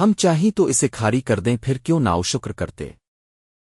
ہم چاہیں تو اسے کھاری کر دیں پھر کیوں ناؤ شکر کرتے؟